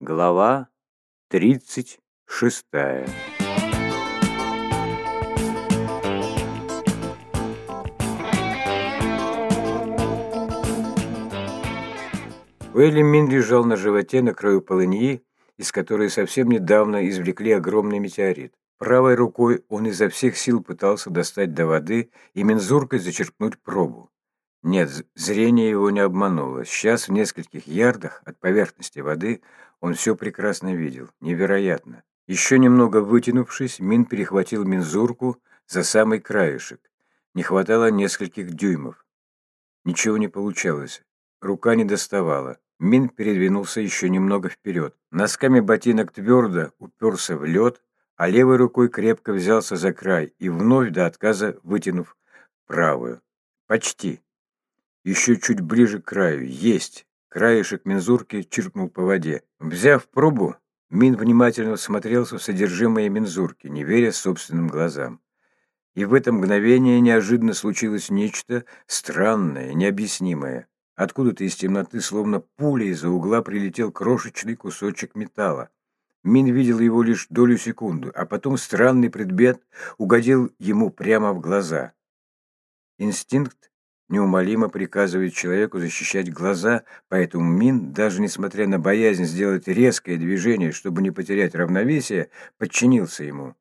Глава тридцать шестая Уэлли Мин лежал на животе на краю полыньи, из которой совсем недавно извлекли огромный метеорит. Правой рукой он изо всех сил пытался достать до воды и мензуркой зачерпнуть пробу. Нет, зрение его не обмануло. Сейчас в нескольких ярдах от поверхности воды он все прекрасно видел. Невероятно. Еще немного вытянувшись, Мин перехватил мензурку за самый краешек. Не хватало нескольких дюймов. Ничего не получалось. Рука не доставала. Мин передвинулся еще немного вперед. Носками ботинок твердо уперся в лед, а левой рукой крепко взялся за край и вновь до отказа вытянув правую. Почти. Еще чуть ближе к краю. Есть. Краешек мензурки чиркнул по воде. Взяв пробу, Мин внимательно смотрелся в содержимое мензурки, не веря собственным глазам. И в это мгновение неожиданно случилось нечто странное, необъяснимое. Откуда-то из темноты, словно пуля из-за угла, прилетел крошечный кусочек металла. Мин видел его лишь долю секунды, а потом странный предмет угодил ему прямо в глаза. Инстинкт неумолимо приказывает человеку защищать глаза, поэтому Мин, даже несмотря на боязнь сделать резкое движение, чтобы не потерять равновесие, подчинился ему.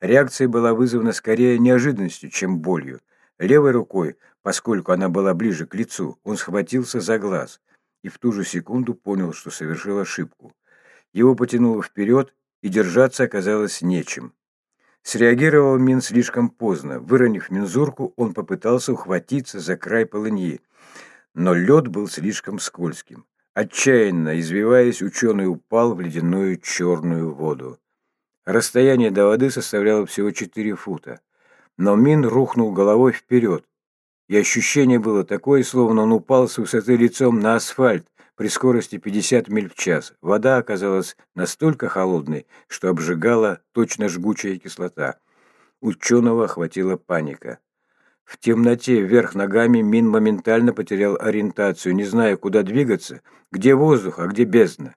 Реакция была вызвана скорее неожиданностью, чем болью. Левой рукой, поскольку она была ближе к лицу, он схватился за глаз и в ту же секунду понял, что совершил ошибку. Его потянуло вперед, и держаться оказалось нечем. Среагировал Мин слишком поздно. Выронив мензурку, он попытался ухватиться за край полыньи. Но лед был слишком скользким. Отчаянно извиваясь, ученый упал в ледяную черную воду. Расстояние до воды составляло всего четыре фута. Но Мин рухнул головой вперед. И ощущение было такое, словно он упал с высоты лицом на асфальт, при скорости 50 миль в час. Вода оказалась настолько холодной, что обжигала точно жгучая кислота. Ученого охватила паника. В темноте вверх ногами Мин моментально потерял ориентацию, не зная, куда двигаться, где воздух, а где бездна.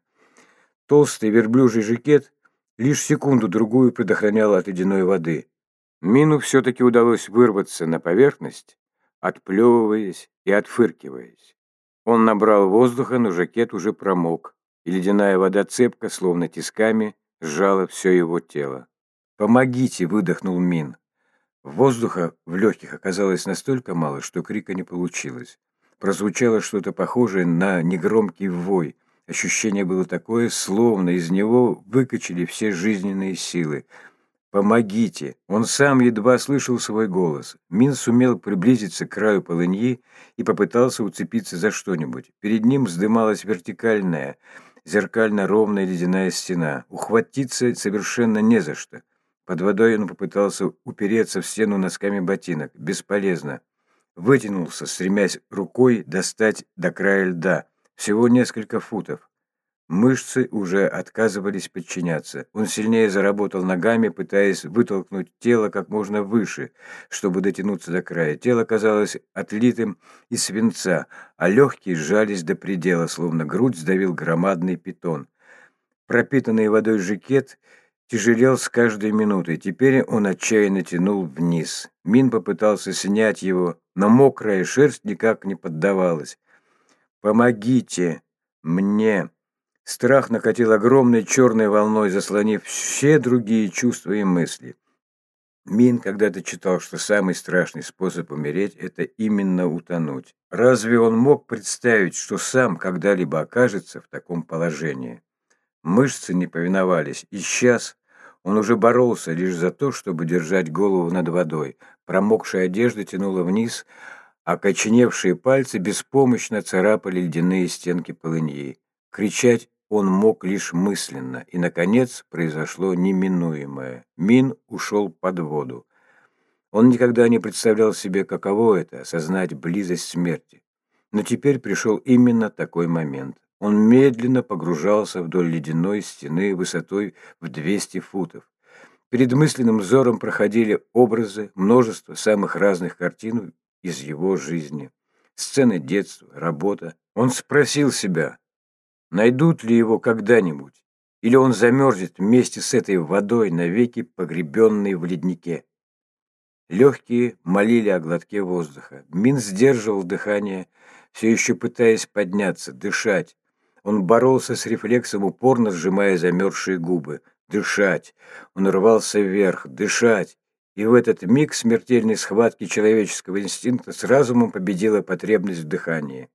Толстый верблюжий жакет лишь секунду-другую предохранял от ледяной воды. Мину все-таки удалось вырваться на поверхность, отплевываясь и отфыркиваясь. Он набрал воздуха, но жакет уже промок, и ледяная вода цепко, словно тисками, сжала все его тело. «Помогите!» — выдохнул Мин. Воздуха в легких оказалось настолько мало, что крика не получилось. Прозвучало что-то похожее на негромкий вой. Ощущение было такое, словно из него выкачали все жизненные силы — «Помогите!» Он сам едва слышал свой голос. Мин сумел приблизиться к краю полыньи и попытался уцепиться за что-нибудь. Перед ним вздымалась вертикальная, зеркально-ровная ледяная стена. Ухватиться совершенно не за что. Под водой он попытался упереться в стену носками ботинок. Бесполезно. Вытянулся, стремясь рукой достать до края льда. Всего несколько футов. Мышцы уже отказывались подчиняться. Он сильнее заработал ногами, пытаясь вытолкнуть тело как можно выше, чтобы дотянуться до края. Тело казалось отлитым из свинца, а легкие сжались до предела, словно грудь сдавил громадный питон. Пропитанный водой жакет тяжелел с каждой минутой. Теперь он отчаянно тянул вниз. Мин попытался снять его, но мокрая шерсть никак не поддавалась. «Помогите мне!» Страх накатил огромной черной волной, заслонив все другие чувства и мысли. Мин когда-то читал, что самый страшный способ умереть – это именно утонуть. Разве он мог представить, что сам когда-либо окажется в таком положении? Мышцы не повиновались, и сейчас он уже боролся лишь за то, чтобы держать голову над водой. Промокшая одежда тянула вниз, а коченевшие пальцы беспомощно царапали ледяные стенки полыньи. Кричать он мог лишь мысленно, и, наконец, произошло неминуемое. Мин ушел под воду. Он никогда не представлял себе, каково это – осознать близость смерти. Но теперь пришел именно такой момент. Он медленно погружался вдоль ледяной стены высотой в 200 футов. Перед мысленным взором проходили образы, множество самых разных картин из его жизни. Сцены детства, работа. Он спросил себя, Найдут ли его когда-нибудь? Или он замерзнет вместе с этой водой, навеки погребенной в леднике? Легкие молили о глотке воздуха. Мин сдерживал дыхание, все еще пытаясь подняться, дышать. Он боролся с рефлексом, упорно сжимая замерзшие губы. Дышать. Он рвался вверх. Дышать. И в этот миг смертельной схватки человеческого инстинкта с разумом победила потребность в дыхании.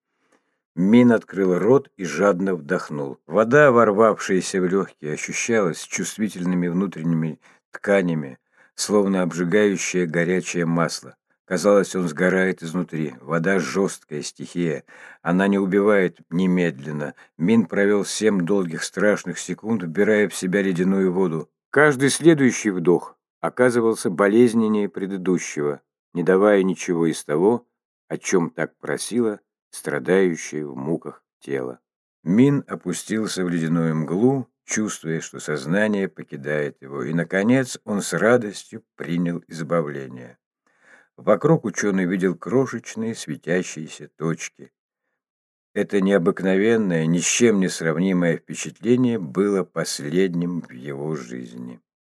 Мин открыл рот и жадно вдохнул. Вода, ворвавшаяся в легкие, ощущалась чувствительными внутренними тканями, словно обжигающее горячее масло. Казалось, он сгорает изнутри. Вода жесткая стихия. Она не убивает немедленно. Мин провел семь долгих страшных секунд, вбирая в себя ледяную воду. Каждый следующий вдох оказывался болезненнее предыдущего, не давая ничего из того, о чем так просила страдающее в муках тело. Мин опустился в ледяную мглу, чувствуя, что сознание покидает его, и, наконец, он с радостью принял избавление. Вокруг ученый видел крошечные светящиеся точки. Это необыкновенное, ни с чем не сравнимое впечатление было последним в его жизни.